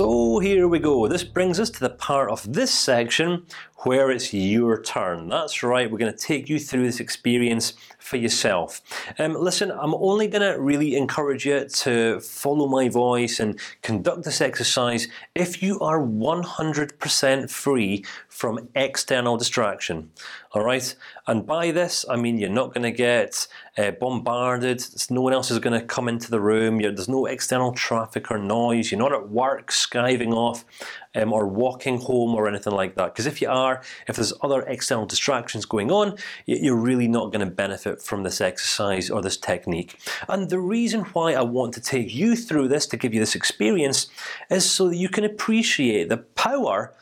So here we go. This brings us to the part of this section where it's your turn. That's right. We're going to take you through this experience for yourself. Um, listen, I'm only going to really encourage you to follow my voice and conduct this exercise if you are 100% free from external distraction. All right, and by this I mean you're not going to get uh, bombarded. No one else is going to come into the room. You're, there's no external traffic or noise. You're not at work skiving off um, or walking home or anything like that. Because if you are, if there's other external distractions going on, you're really not going to benefit from this exercise or this technique. And the reason why I want to take you through this to give you this experience is so that you can appreciate the power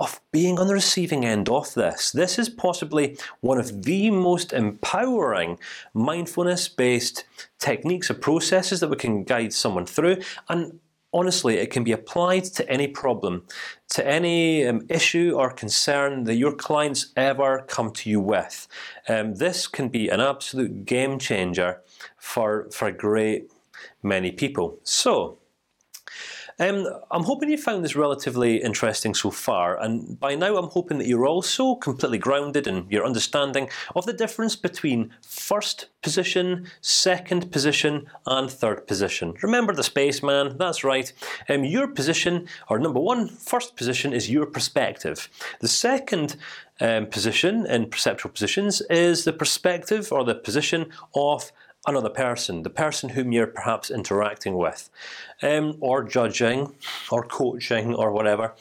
of being on the receiving end of this. This is possibly one of the most empowering mindfulness-based techniques or processes that we can guide someone through, and honestly, it can be applied to any problem, to any um, issue or concern that your clients ever come to you with. Um, this can be an absolute game changer for for great many people. So. Um, I'm hoping you found this relatively interesting so far, and by now I'm hoping that you're also completely grounded in your understanding of the difference between first position, second position, and third position. Remember the spaceman? That's right. Um, your position, or number one, first position is your perspective. The second um, position in perceptual positions is the perspective or the position of another person, the person whom you're perhaps interacting with, um, or judging, or coaching, or whatever.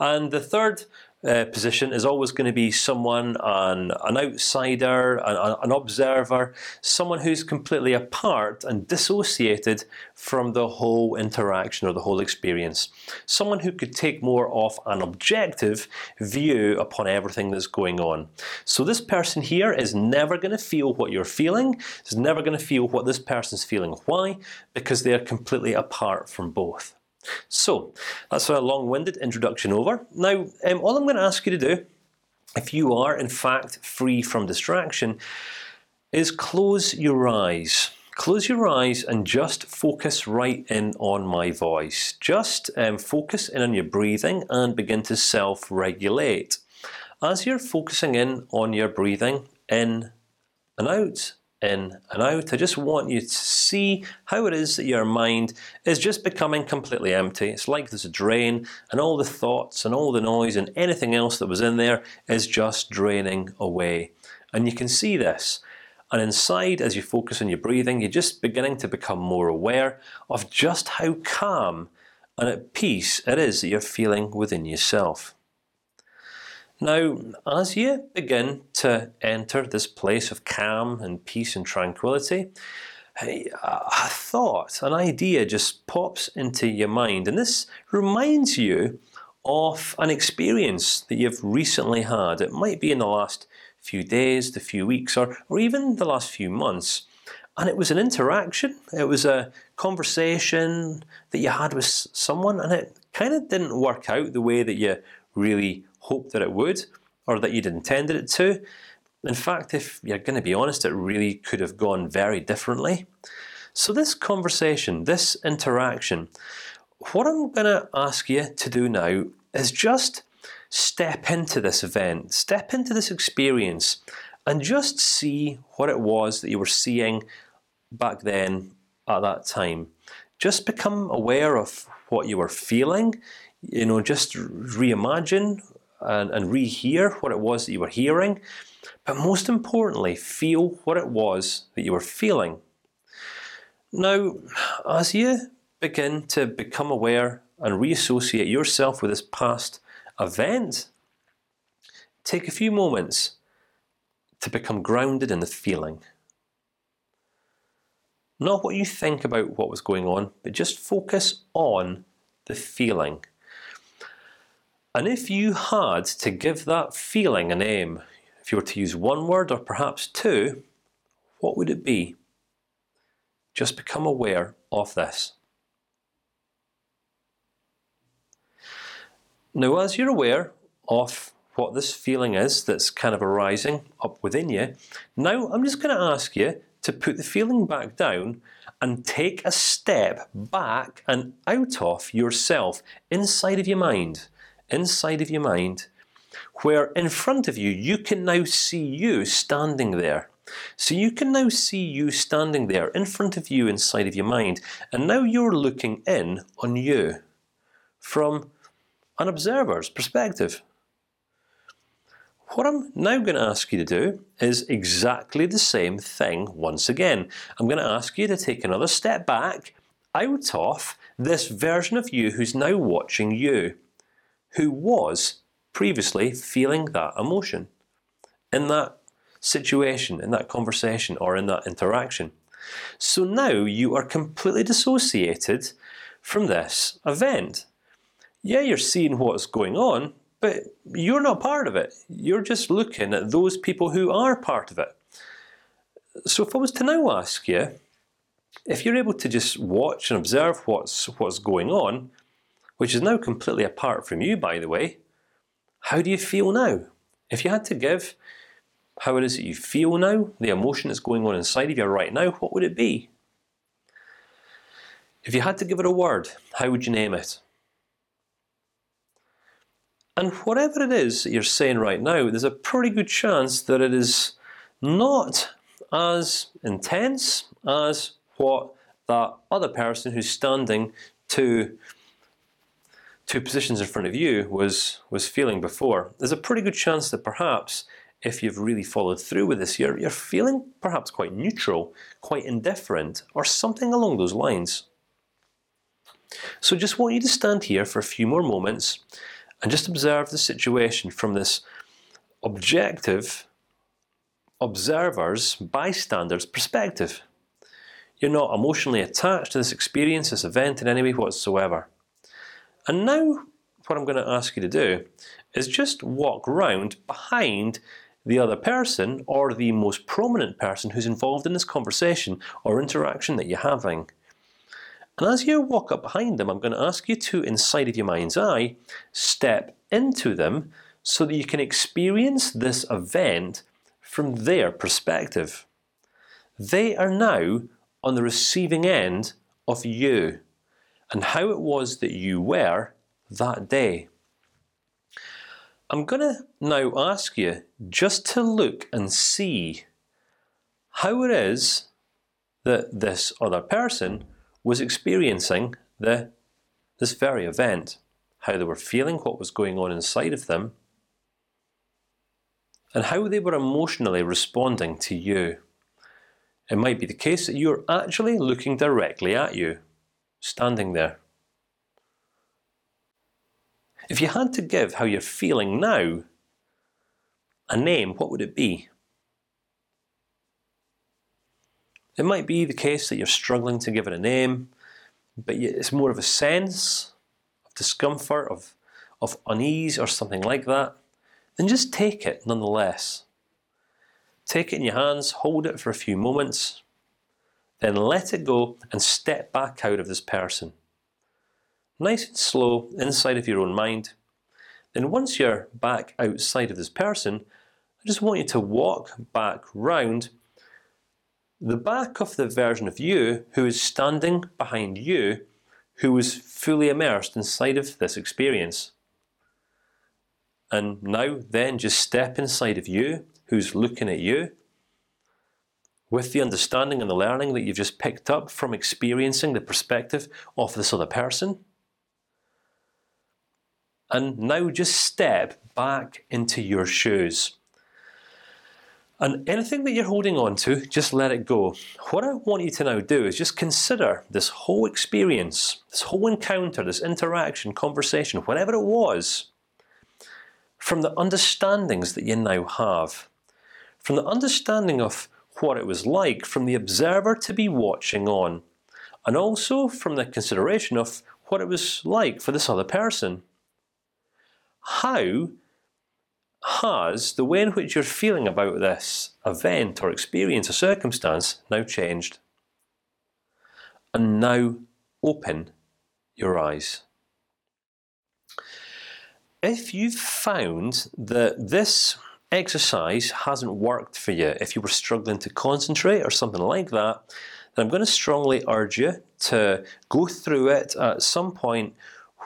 And the third uh, position is always going to be someone, an, an outsider, an, an, observer, someone who's completely apart and dissociated from the whole interaction or the whole experience. Someone who could take more of an objective view upon everything that's going on. So this person here is never going to feel what you're feeling. Is never going to feel what this person's feeling. Why? Because they are completely apart from both. So that's a long-winded introduction over. Now, um, all I'm going to ask you to do, if you are in fact free from distraction, is close your eyes. Close your eyes and just focus right in on my voice. Just um, focus in on your breathing and begin to self-regulate. As you're focusing in on your breathing, in and out, in and out. I just want you to see how it is that your mind is just becoming completely empty. It's like there's a drain, and all the thoughts and all the noise and anything else that was in there is just draining away. And you can see this. And inside, as you focus on your breathing, you're just beginning to become more aware of just how calm and at peace it is that you're feeling within yourself. Now, as you begin to enter this place of calm and peace and tranquility, a thought, an idea just pops into your mind, and this reminds you of an experience that you've recently had. It might be in the last few days, the few weeks, or or even the last few months. And it was an interaction. It was a conversation that you had with someone, and it kind of didn't work out the way that you really hoped that it would, or that you'd intended it to. In fact, if you're going to be honest, it really could have gone very differently. So this conversation, this interaction, what I'm going to ask you to do now is just step into this event, step into this experience, and just see what it was that you were seeing back then at that time. Just become aware of what you were feeling. You know, just reimagine and, and rehear what it was that you were hearing, but most importantly, feel what it was that you were feeling. Now, as you begin to become aware and reassociate yourself with this past event, take a few moments to become grounded in the feeling. Not what you think about what was going on, but just focus on the feeling. And if you had to give that feeling a name, if you were to use one word or perhaps two, what would it be? Just become aware of this. Now, as you're aware of what this feeling is that's kind of arising up within you, now I'm just going to ask you to put the feeling back down and take a step back and out of yourself, inside of your mind, inside of your mind, where in front of you you can now see you standing there. So you can now see you standing there in front of you inside of your mind, and now you're looking in on you from an observer's perspective. What I'm now going to ask you to do is exactly the same thing once again. I'm going to ask you to take another step back out of this version of you who's now watching you, who was previously feeling that emotion in that situation, in that conversation, or in that interaction. So now you are completely dissociated from this event. Yeah, you're seeing what's going on, but you're not part of it. You're just looking at those people who are part of it. So if I was to now ask you, if you're able to just watch and observe what's what's going on, which is now completely apart from you, by the way, how do you feel now? If you had to give how it is that you feel now, the emotion that's going on inside of you right now, what would it be? If you had to give it a word, how would you name it? And whatever it is that you're saying right now, there's a pretty good chance that it is not as intense as what that other person who's standing two two positions in front of you was was feeling before. There's a pretty good chance that perhaps if you've really followed through with this, you're you're feeling perhaps quite neutral, quite indifferent, or something along those lines. So just want you to stand here for a few more moments and just observe the situation from this objective observer's bystanders perspective. You're not emotionally attached to this experience, this event in any way whatsoever. And now, what I'm going to ask you to do is just walk round behind the other person or the most prominent person who's involved in this conversation or interaction that you're having. And as you walk up behind them, I'm going to ask you to, inside of your mind's eye, step into them so that you can experience this event from their perspective. They are now on the receiving end of you, and how it was that you were that day. I'm going to now ask you just to look and see how it is that this other person was experiencing the this very event, how they were feeling, what was going on inside of them, and how they were emotionally responding to you. It might be the case that you're actually looking directly at you, standing there. If you had to give how you're feeling now a name, what would it be? It might be the case that you're struggling to give it a name, but it's more of a sense of discomfort, of of unease, or something like that. Then just take it nonetheless. Take it in your hands, hold it for a few moments, then let it go and step back out of this person. Nice and slow inside of your own mind. Then once you're back outside of this person, I just want you to walk back round the back of the version of you who is standing behind you, who is fully immersed inside of this experience. And now, then, just step inside of you, who's looking at you, with the understanding and the learning that you've just picked up from experiencing the perspective of this other person. And now, just step back into your shoes. And anything that you're holding on to, just let it go. What I want you to now do is just consider this whole experience, this whole encounter, this interaction, conversation, whatever it was, from the understandings that you now have, from the understanding of what it was like from the observer to be watching on, and also from the consideration of what it was like for this other person. How has the way in which you're feeling about this event or experience or circumstance now changed? And now open your eyes. If you've found that this exercise hasn't worked for you, if you were struggling to concentrate or something like that, then I'm going to strongly urge you to go through it at some point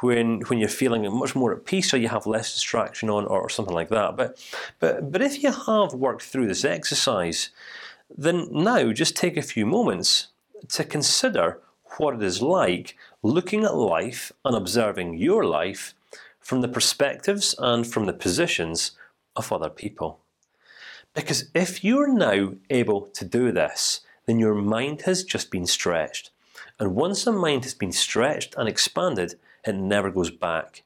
when when you're feeling much more at peace, or you have less distraction on, or something like that. But but but if you have worked through this exercise, then now just take a few moments to consider what it is like looking at life and observing your life from the perspectives and from the positions of other people. Because if you're now able to do this, then your mind has just been stretched, and once a mind has been stretched and expanded, it never goes back.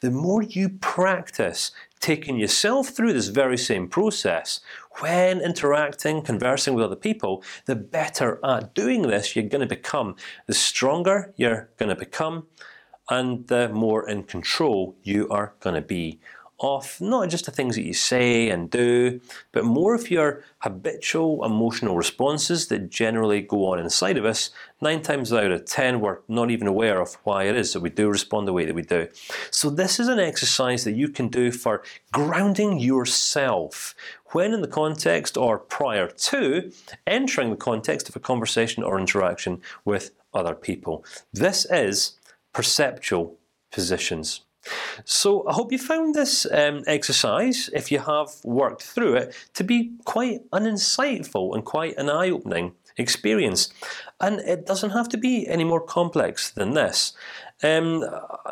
The more you practice taking yourself through this very same process when interacting, conversing with other people, the better at doing this you're going to become. The stronger you're going to become, and the more in control you are going to be of not just the things that you say and do, but more of your habitual emotional responses that generally go on inside of us. Nine times out of ten, we're not even aware of why it is that we do respond the way that we do. So this is an exercise that you can do for grounding yourself when in the context or prior to entering the context of a conversation or interaction with other people. This is perceptual positions. So I hope you found this um, exercise, if you have worked through it, to be quite an insightful and quite an eye-opening experience. And it doesn't have to be any more complex than this. Um,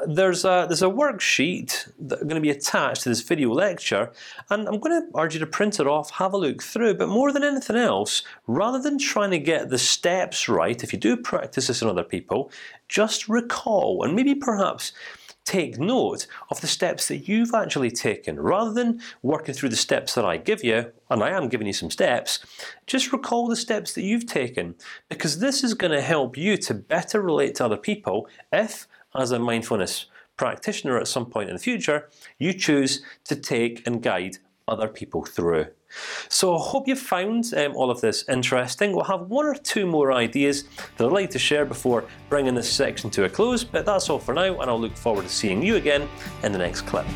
there's a there's a worksheet that's going to be attached to this video lecture, and I'm going to urge you to print it off, have a look through. But more than anything else, rather than trying to get the steps right, if you do practice this on other people, just recall and maybe perhaps take note of the steps that you've actually taken, rather than working through the steps that I give you. And I am giving you some steps. Just recall the steps that you've taken, because this is going to help you to better relate to other people. If, as a mindfulness practitioner at some point in the future, you choose to take and guide other people through. So I hope you found um, all of this interesting. We'll have one or two more ideas that I'd like to share before bringing this section to a close. But that's all for now, and I'll look forward to seeing you again in the next clip.